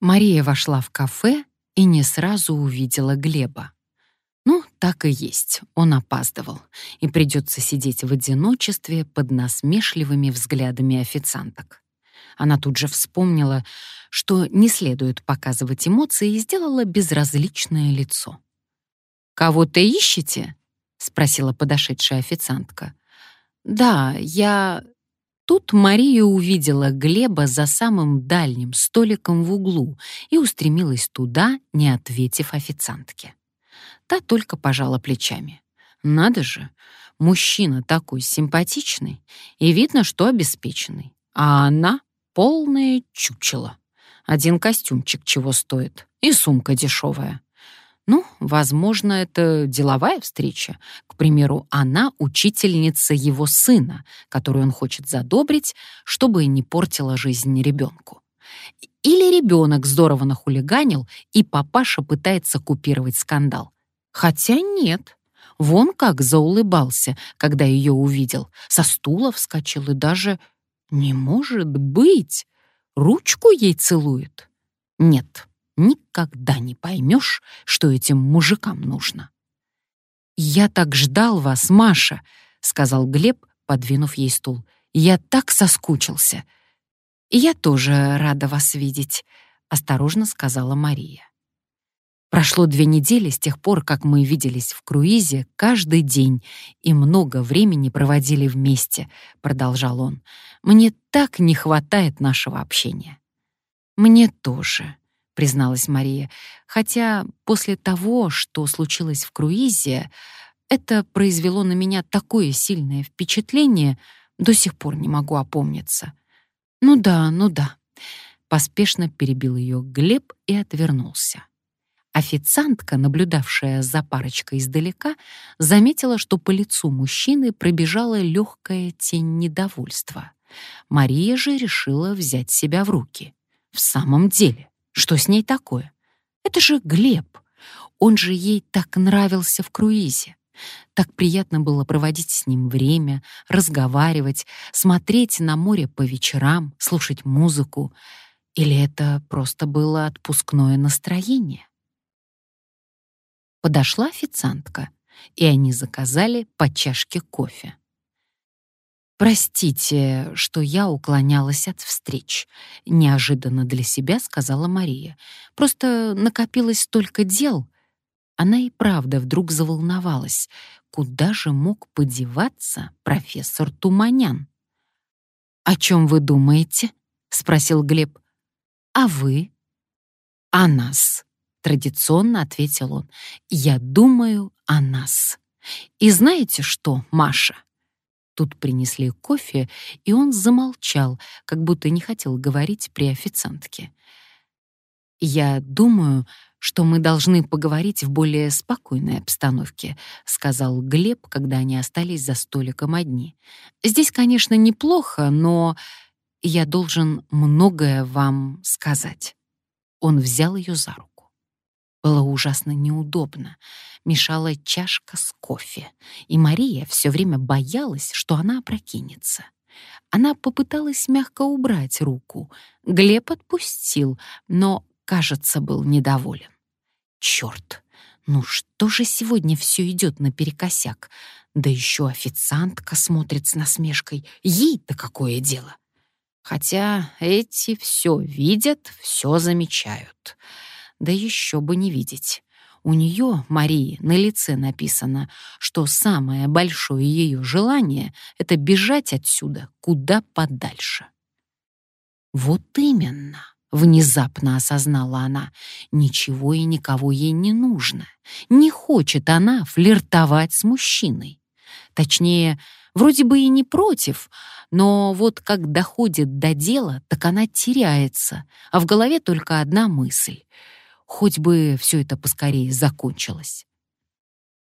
Мария вошла в кафе и не сразу увидела Глеба. Ну, так и есть, он опаздывал, и придется сидеть в одиночестве под насмешливыми взглядами официанток. Она тут же вспомнила, что не следует показывать эмоции, и сделала безразличное лицо. «Кого-то ищете?» — спросила подошедшая официантка. «Да, я...» Тут Мария увидела Глеба за самым дальним столиком в углу и устремилась туда, не ответив официантке. Та только пожала плечами. «Надо же, мужчина такой симпатичный, и видно, что обеспеченный, а она полное чучело. Один костюмчик чего стоит, и сумка дешевая. Ну, возможно, это деловая встреча. К примеру, она учительница его сына, которую он хочет задобрить, чтобы не портила жизнь ребенку. Или ребенок здорово нахулиганил, и папаша пытается купировать скандал. Хотя нет. Вон как заулыбался, когда ее увидел. Со стула вскочил и даже... Не может быть! Ручку ей целует? Нет, никогда не поймешь, что этим мужикам нужно. «Я так ждал вас, Маша», — сказал Глеб, подвинув ей стул. «Я так соскучился». «Я тоже рада вас видеть», — осторожно сказала Мария. Прошло две недели с тех пор, как мы виделись в круизе каждый день и много времени проводили вместе, продолжал он. Мне так не хватает нашего общения. Мне тоже, призналась Мария, хотя после того, что случилось в круизе, это произвело на меня такое сильное впечатление, до сих пор не могу опомниться. Ну да, ну да. Поспешно перебил ее Глеб и отвернулся. Официантка, наблюдавшая за парочкой издалека, заметила, что по лицу мужчины пробежала легкая тень недовольства. Мария же решила взять себя в руки. В самом деле, что с ней такое? Это же Глеб. Он же ей так нравился в круизе. Так приятно было проводить с ним время, разговаривать, смотреть на море по вечерам, слушать музыку. Или это просто было отпускное настроение? Подошла официантка, и они заказали по чашке кофе. «Простите, что я уклонялась от встреч», — неожиданно для себя сказала Мария. «Просто накопилось столько дел». Она и правда вдруг заволновалась. Куда же мог подеваться профессор Туманян? «О чем вы думаете?» — спросил Глеб. «А вы?» «О нас», Традиционно ответил он. «Я думаю о нас. И знаете что, Маша?» Тут принесли кофе, и он замолчал, как будто не хотел говорить при официантке. «Я думаю, что мы должны поговорить в более спокойной обстановке», сказал Глеб, когда они остались за столиком одни. «Здесь, конечно, неплохо, но я должен многое вам сказать». Он взял ее за руку. Было ужасно неудобно. Мешала чашка с кофе, и Мария все время боялась, что она опрокинется. Она попыталась мягко убрать руку. Глеб отпустил, но, кажется, был недоволен. Черт! Ну что же сегодня все идет наперекосяк? Да еще официантка смотрит с насмешкой. Ей-то какое дело? Хотя эти все видят, все замечают. Да еще бы не видеть. У нее, Марии, на лице написано, что самое большое ее желание — это бежать отсюда куда подальше. Вот именно, внезапно осознала она, ничего и никого ей не нужно. Не хочет она флиртовать с мужчиной. Точнее, вроде бы и не против, но вот как доходит до дела, так она теряется, а в голове только одна мысль — хоть бы все это поскорее закончилось.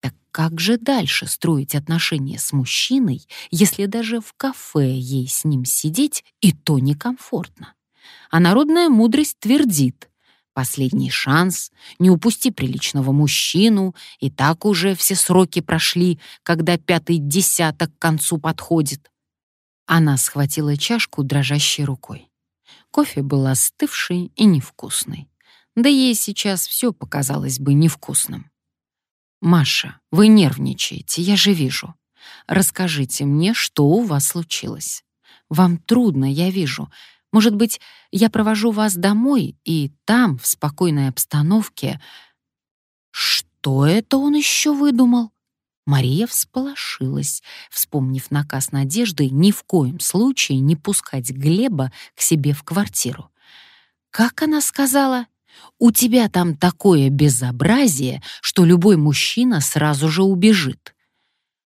Так как же дальше строить отношения с мужчиной, если даже в кафе ей с ним сидеть и то некомфортно? А народная мудрость твердит — Последний шанс, не упусти приличного мужчину, и так уже все сроки прошли, когда пятый десяток к концу подходит. Она схватила чашку дрожащей рукой. Кофе был остывший и невкусный. Да ей сейчас все показалось бы невкусным. «Маша, вы нервничаете, я же вижу. Расскажите мне, что у вас случилось. Вам трудно, я вижу. Может быть, я провожу вас домой, и там, в спокойной обстановке...» Что это он еще выдумал? Мария всполошилась, вспомнив наказ Надежды ни в коем случае не пускать Глеба к себе в квартиру. Как она сказала? «У тебя там такое безобразие, что любой мужчина сразу же убежит».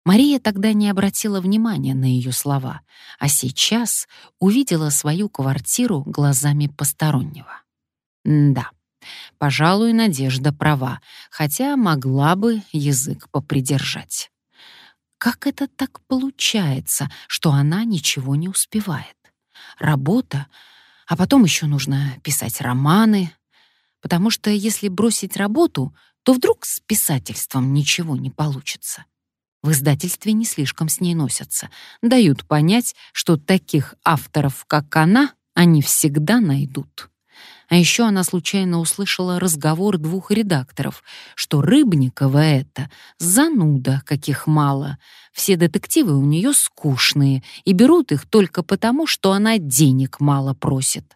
Мария тогда не обратила внимания на ее слова, а сейчас увидела свою квартиру глазами постороннего. да, пожалуй, Надежда права, хотя могла бы язык попридержать. Как это так получается, что она ничего не успевает? Работа, а потом еще нужно писать романы, потому что если бросить работу, то вдруг с писательством ничего не получится. В издательстве не слишком с ней носятся, дают понять, что таких авторов, как она, они всегда найдут. А еще она случайно услышала разговор двух редакторов, что Рыбникова это зануда, каких мало. Все детективы у нее скучные и берут их только потому, что она денег мало просит.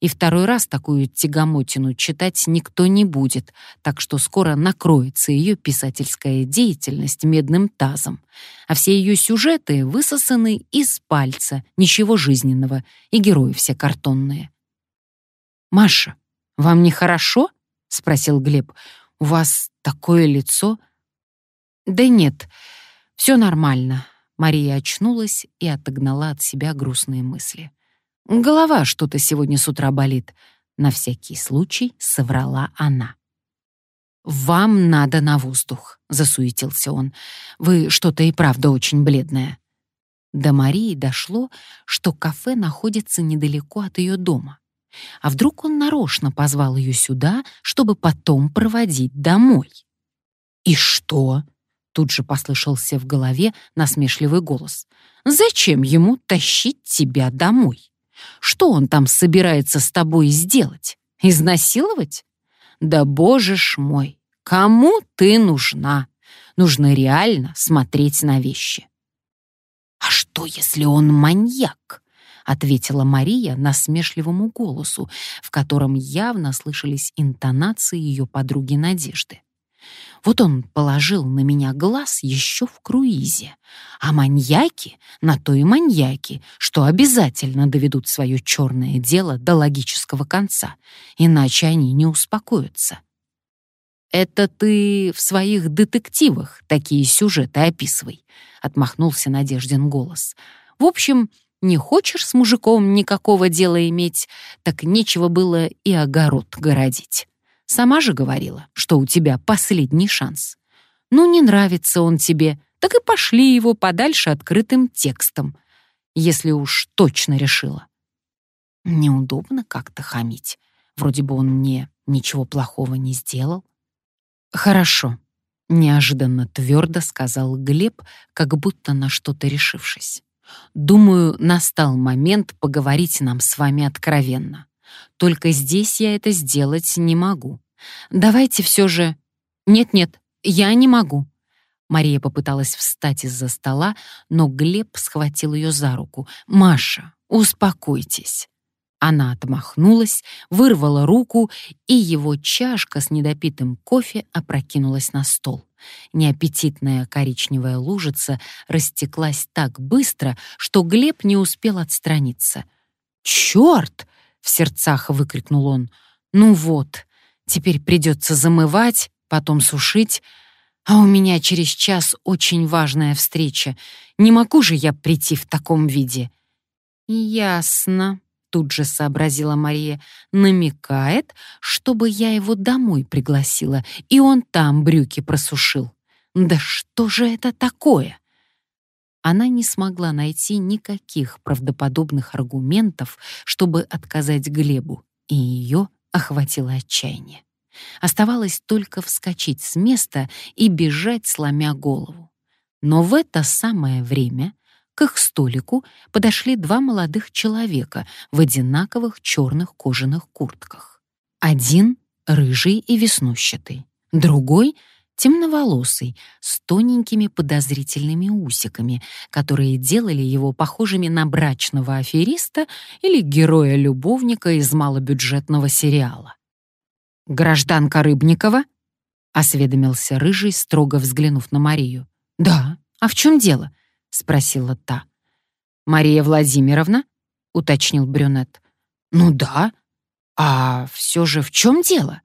И второй раз такую тягомотину читать никто не будет, так что скоро накроется ее писательская деятельность медным тазом, а все ее сюжеты высосаны из пальца, ничего жизненного, и герои все картонные. «Маша, вам нехорошо?» — спросил Глеб. «У вас такое лицо?» «Да нет, все нормально». Мария очнулась и отогнала от себя грустные мысли. Голова что-то сегодня с утра болит. На всякий случай соврала она. «Вам надо на воздух», — засуетился он. «Вы что-то и правда очень бледная». До Марии дошло, что кафе находится недалеко от ее дома. А вдруг он нарочно позвал ее сюда, чтобы потом проводить домой? «И что?» — тут же послышался в голове насмешливый голос. «Зачем ему тащить тебя домой?» Что он там собирается с тобой сделать? Изнасиловать? Да боже ж мой, кому ты нужна? Нужно реально смотреть на вещи. А что, если он маньяк? ответила Мария насмешливому голосу, в котором явно слышались интонации ее подруги Надежды. Вот он положил на меня глаз еще в круизе. А маньяки на то и маньяки, что обязательно доведут свое черное дело до логического конца, иначе они не успокоятся. «Это ты в своих детективах такие сюжеты описывай», — отмахнулся Надеждин голос. «В общем, не хочешь с мужиком никакого дела иметь, так нечего было и огород городить». Сама же говорила, что у тебя последний шанс. Ну, не нравится он тебе, так и пошли его подальше открытым текстом, если уж точно решила. Неудобно как-то хамить. Вроде бы он мне ничего плохого не сделал. Хорошо, неожиданно твердо сказал Глеб, как будто на что-то решившись. Думаю, настал момент поговорить нам с вами откровенно. Только здесь я это сделать не могу. Давайте все же... Нет-нет, я не могу. Мария попыталась встать из-за стола, но Глеб схватил ее за руку. «Маша, успокойтесь». Она отмахнулась, вырвала руку, и его чашка с недопитым кофе опрокинулась на стол. Неаппетитная коричневая лужица растеклась так быстро, что Глеб не успел отстраниться. «Черт!» В сердцах выкрикнул он. «Ну вот, теперь придется замывать, потом сушить, а у меня через час очень важная встреча. Не могу же я прийти в таком виде». «Ясно», — тут же сообразила Мария, намекает, чтобы я его домой пригласила, и он там брюки просушил. «Да что же это такое?» Она не смогла найти никаких правдоподобных аргументов, чтобы отказать Глебу, и ее охватило отчаяние. Оставалось только вскочить с места и бежать, сломя голову. Но в это самое время к их столику подошли два молодых человека в одинаковых черных кожаных куртках. Один — рыжий и веснущатый, другой — темноволосый, с тоненькими подозрительными усиками, которые делали его похожими на брачного афериста или героя-любовника из малобюджетного сериала. «Гражданка Рыбникова?» — осведомился Рыжий, строго взглянув на Марию. «Да, а в чем дело?» — спросила та. «Мария Владимировна?» — уточнил брюнет. «Ну да. А все же в чем дело?»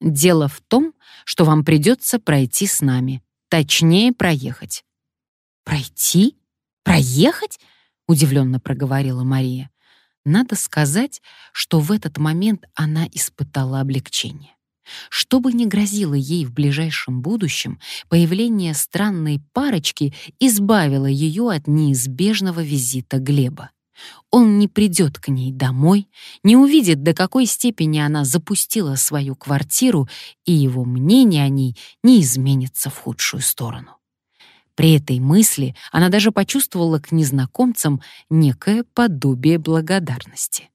«Дело в том, что вам придется пройти с нами, точнее, проехать». «Пройти? Проехать?» — удивленно проговорила Мария. Надо сказать, что в этот момент она испытала облегчение. Что бы ни грозило ей в ближайшем будущем, появление странной парочки избавило ее от неизбежного визита Глеба. Он не придет к ней домой, не увидит, до какой степени она запустила свою квартиру, и его мнение о ней не изменится в худшую сторону. При этой мысли она даже почувствовала к незнакомцам некое подобие благодарности.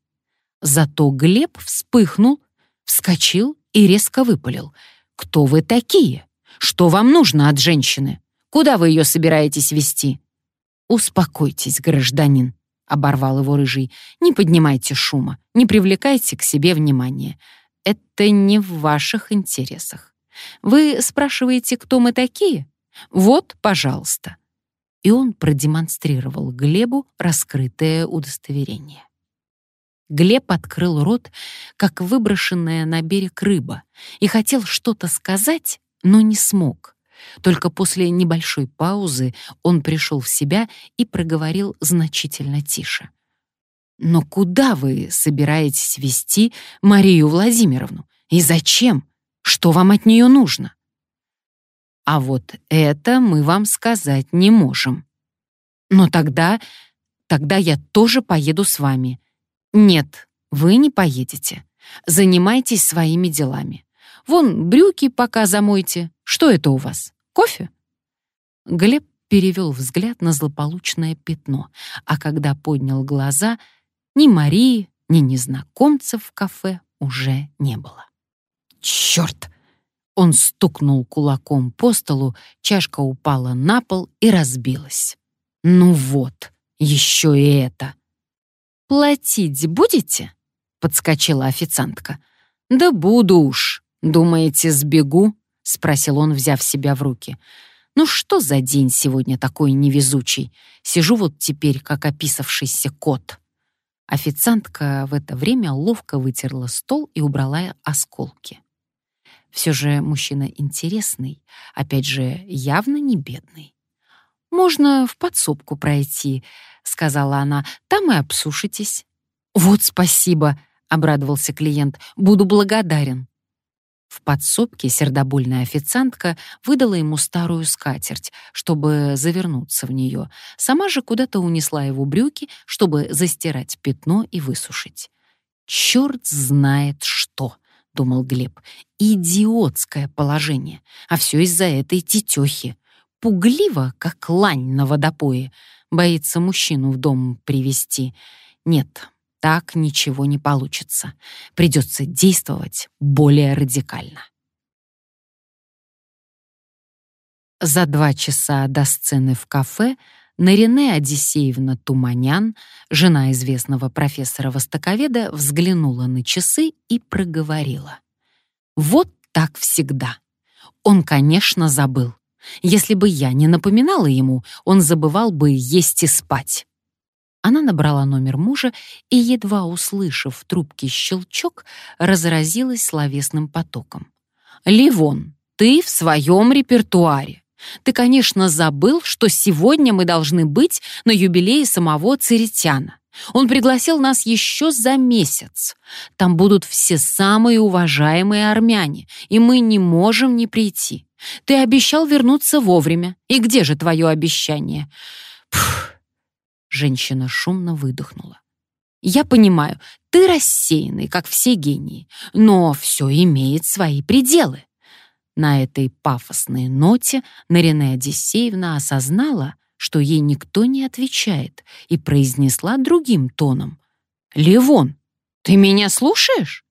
Зато Глеб вспыхнул, вскочил и резко выпалил. «Кто вы такие? Что вам нужно от женщины? Куда вы ее собираетесь вести?» «Успокойтесь, гражданин», — оборвал его рыжий. «Не поднимайте шума, не привлекайте к себе внимания. Это не в ваших интересах. Вы спрашиваете, кто мы такие? Вот, пожалуйста». И он продемонстрировал Глебу раскрытое удостоверение. Глеб открыл рот, как выброшенная на берег рыба, и хотел что-то сказать, но не смог. Только после небольшой паузы он пришел в себя и проговорил значительно тише. «Но куда вы собираетесь вести Марию Владимировну? И зачем? Что вам от нее нужно?» «А вот это мы вам сказать не можем». «Но тогда... тогда я тоже поеду с вами», «Нет, вы не поедете. Занимайтесь своими делами. Вон, брюки пока замойте. Что это у вас? Кофе?» Глеб перевел взгляд на злополучное пятно, а когда поднял глаза, ни Марии, ни незнакомцев в кафе уже не было. «Черт!» Он стукнул кулаком по столу, чашка упала на пол и разбилась. «Ну вот, еще и это!» «Платить будете?» — подскочила официантка. «Да буду уж. Думаете, сбегу?» — спросил он, взяв себя в руки. «Ну что за день сегодня такой невезучий? Сижу вот теперь, как описавшийся кот». Официантка в это время ловко вытерла стол и убрала осколки. Все же мужчина интересный, опять же, явно не бедный. «Можно в подсобку пройти», — сказала она, — «там и обсушитесь». «Вот спасибо», — обрадовался клиент, — «буду благодарен». В подсобке сердобольная официантка выдала ему старую скатерть, чтобы завернуться в нее. Сама же куда-то унесла его брюки, чтобы застирать пятно и высушить. «Черт знает что!» — думал Глеб. «Идиотское положение. А все из-за этой тетехи. Пугливо, как лань на водопое боится мужчину в дом привести. Нет, так ничего не получится. Придется действовать более радикально. За два часа до сцены в кафе Нарине Одиссеевна Туманян, жена известного профессора-востоковеда, взглянула на часы и проговорила. «Вот так всегда. Он, конечно, забыл. Если бы я не напоминала ему, он забывал бы есть и спать. Она набрала номер мужа и, едва услышав в трубке щелчок, разразилась словесным потоком. «Ливон, ты в своем репертуаре. Ты, конечно, забыл, что сегодня мы должны быть на юбилее самого Церетяна. Он пригласил нас еще за месяц. Там будут все самые уважаемые армяне, и мы не можем не прийти. Ты обещал вернуться вовремя. И где же твое обещание? Пф. Женщина шумно выдохнула. Я понимаю, ты рассеянный, как все гении, но все имеет свои пределы. На этой пафосной ноте Нарине Одиссеевна осознала, что ей никто не отвечает, и произнесла другим тоном. «Левон, ты меня слушаешь?»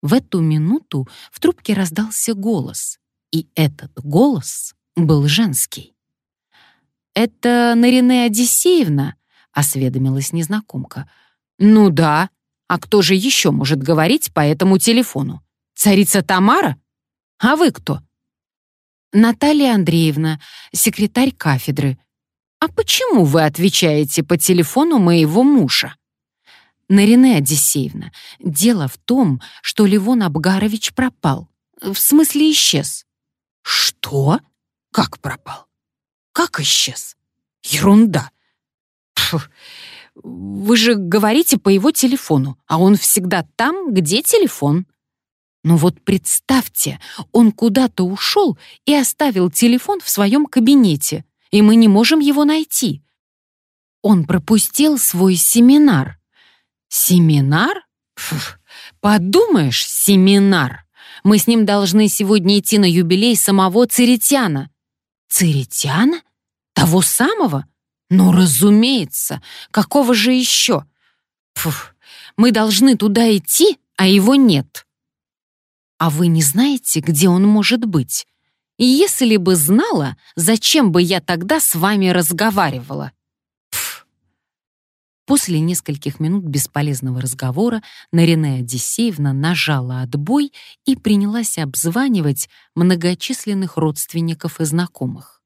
В эту минуту в трубке раздался голос, и этот голос был женский. «Это Нарине Одиссеевна?» — осведомилась незнакомка. «Ну да. А кто же еще может говорить по этому телефону? Царица Тамара? А вы кто?» «Наталья Андреевна, секретарь кафедры. А почему вы отвечаете по телефону моего мужа?» «Нарине Одиссеевна, дело в том, что Левон Абгарович пропал. В смысле исчез». «Что? Как пропал? Как исчез? Ерунда. Фу. Вы же говорите по его телефону, а он всегда там, где телефон. Ну вот представьте, он куда-то ушел и оставил телефон в своем кабинете, и мы не можем его найти. Он пропустил свой семинар. Семинар? Фу, подумаешь, семинар. Мы с ним должны сегодня идти на юбилей самого Церетяна. Церетяна? Того самого? Ну, разумеется. Какого же еще? Фух, мы должны туда идти, а его нет. А вы не знаете, где он может быть? И если бы знала, зачем бы я тогда с вами разговаривала? После нескольких минут бесполезного разговора Нарине Одиссеевна нажала отбой и принялась обзванивать многочисленных родственников и знакомых.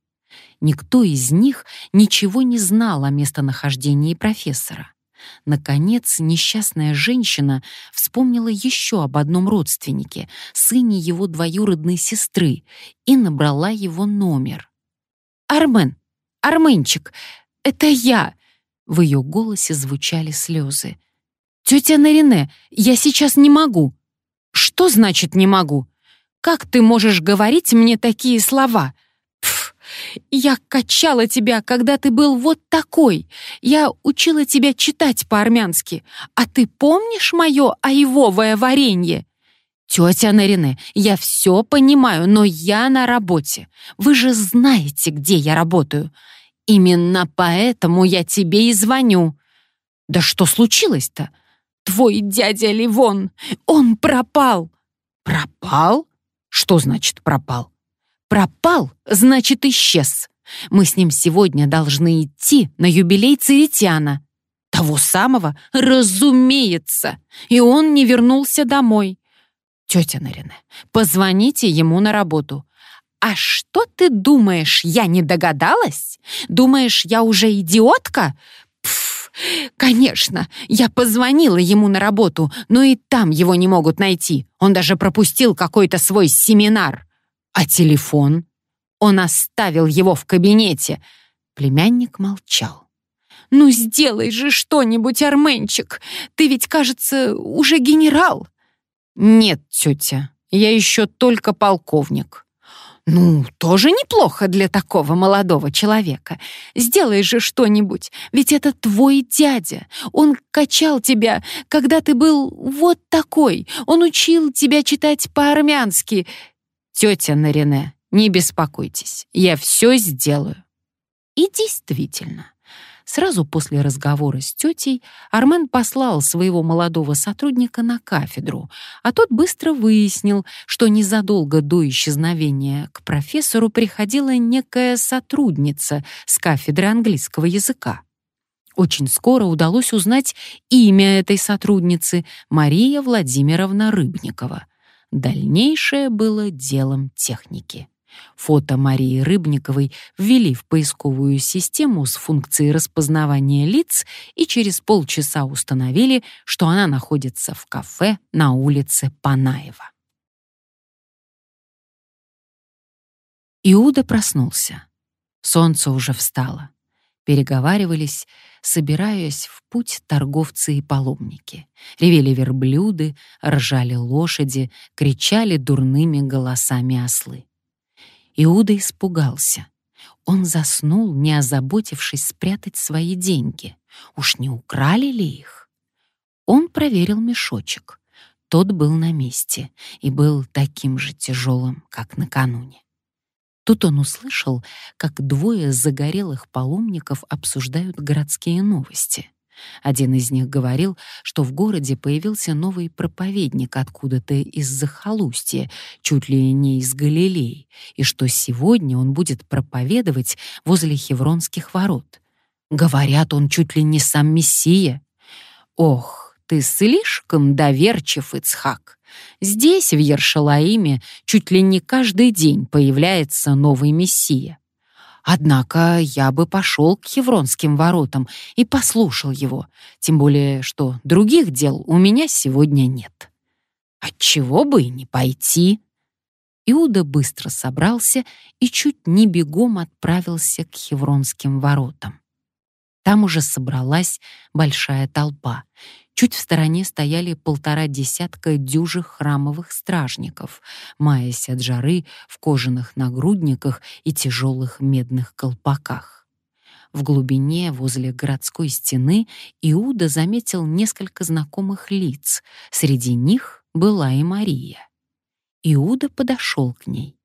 Никто из них ничего не знал о местонахождении профессора. Наконец, несчастная женщина вспомнила еще об одном родственнике, сыне его двоюродной сестры, и набрала его номер. «Армен! Арменчик! Это я!» В ее голосе звучали слезы. «Тетя Нарине, я сейчас не могу». «Что значит «не могу»? Как ты можешь говорить мне такие слова?» Пф, я качала тебя, когда ты был вот такой. Я учила тебя читать по-армянски. А ты помнишь мое айвовое варенье? Тетя Нарине, я все понимаю, но я на работе. Вы же знаете, где я работаю. Именно поэтому я тебе и звоню. Да что случилось-то? Твой дядя Ливон, он пропал. Пропал? Что значит пропал? Пропал, значит исчез. Мы с ним сегодня должны идти на юбилей Церетяна. Того самого, разумеется. И он не вернулся домой. Тетя Нарине, позвоните ему на работу. «А что ты думаешь, я не догадалась? Думаешь, я уже идиотка?» Пф, конечно, я позвонила ему на работу, но и там его не могут найти. Он даже пропустил какой-то свой семинар. А телефон? Он оставил его в кабинете. Племянник молчал. «Ну, сделай же что-нибудь, Арменчик! Ты ведь, кажется, уже генерал!» «Нет, тетя, я еще только полковник». «Ну, тоже неплохо для такого молодого человека. Сделай же что-нибудь, ведь это твой дядя. Он качал тебя, когда ты был вот такой. Он учил тебя читать по-армянски. Тетя Нарине, не беспокойтесь, я все сделаю». И действительно, Сразу после разговора с тетей Армен послал своего молодого сотрудника на кафедру, а тот быстро выяснил, что незадолго до исчезновения к профессору приходила некая сотрудница с кафедры английского языка. Очень скоро удалось узнать имя этой сотрудницы — Мария Владимировна Рыбникова. Дальнейшее было делом техники. Фото Марии Рыбниковой ввели в поисковую систему с функцией распознавания лиц и через полчаса установили, что она находится в кафе на улице Панаева. Иуда проснулся. Солнце уже встало. Переговаривались, собираясь в путь торговцы и паломники. Ревели верблюды, ржали лошади, кричали дурными голосами ослы. Иуда испугался. Он заснул, не озаботившись спрятать свои деньги. Уж не украли ли их? Он проверил мешочек. Тот был на месте и был таким же тяжелым, как накануне. Тут он услышал, как двое загорелых паломников обсуждают городские новости. Один из них говорил, что в городе появился новый проповедник откуда-то из захолустья, чуть ли не из Галилеи, и что сегодня он будет проповедовать возле Хевронских ворот. Говорят, он чуть ли не сам Мессия. Ох, ты слишком доверчив, Ицхак. Здесь, в Ершалаиме, чуть ли не каждый день появляется новый мессия. Однако я бы пошел к Хевронским воротам и послушал его, тем более, что других дел у меня сегодня нет. Отчего бы и не пойти? Иуда быстро собрался и чуть не бегом отправился к Хевронским воротам. Там уже собралась большая толпа. Чуть в стороне стояли полтора десятка дюжих храмовых стражников, маясь от жары в кожаных нагрудниках и тяжелых медных колпаках. В глубине, возле городской стены, Иуда заметил несколько знакомых лиц. Среди них была и Мария. Иуда подошел к ней.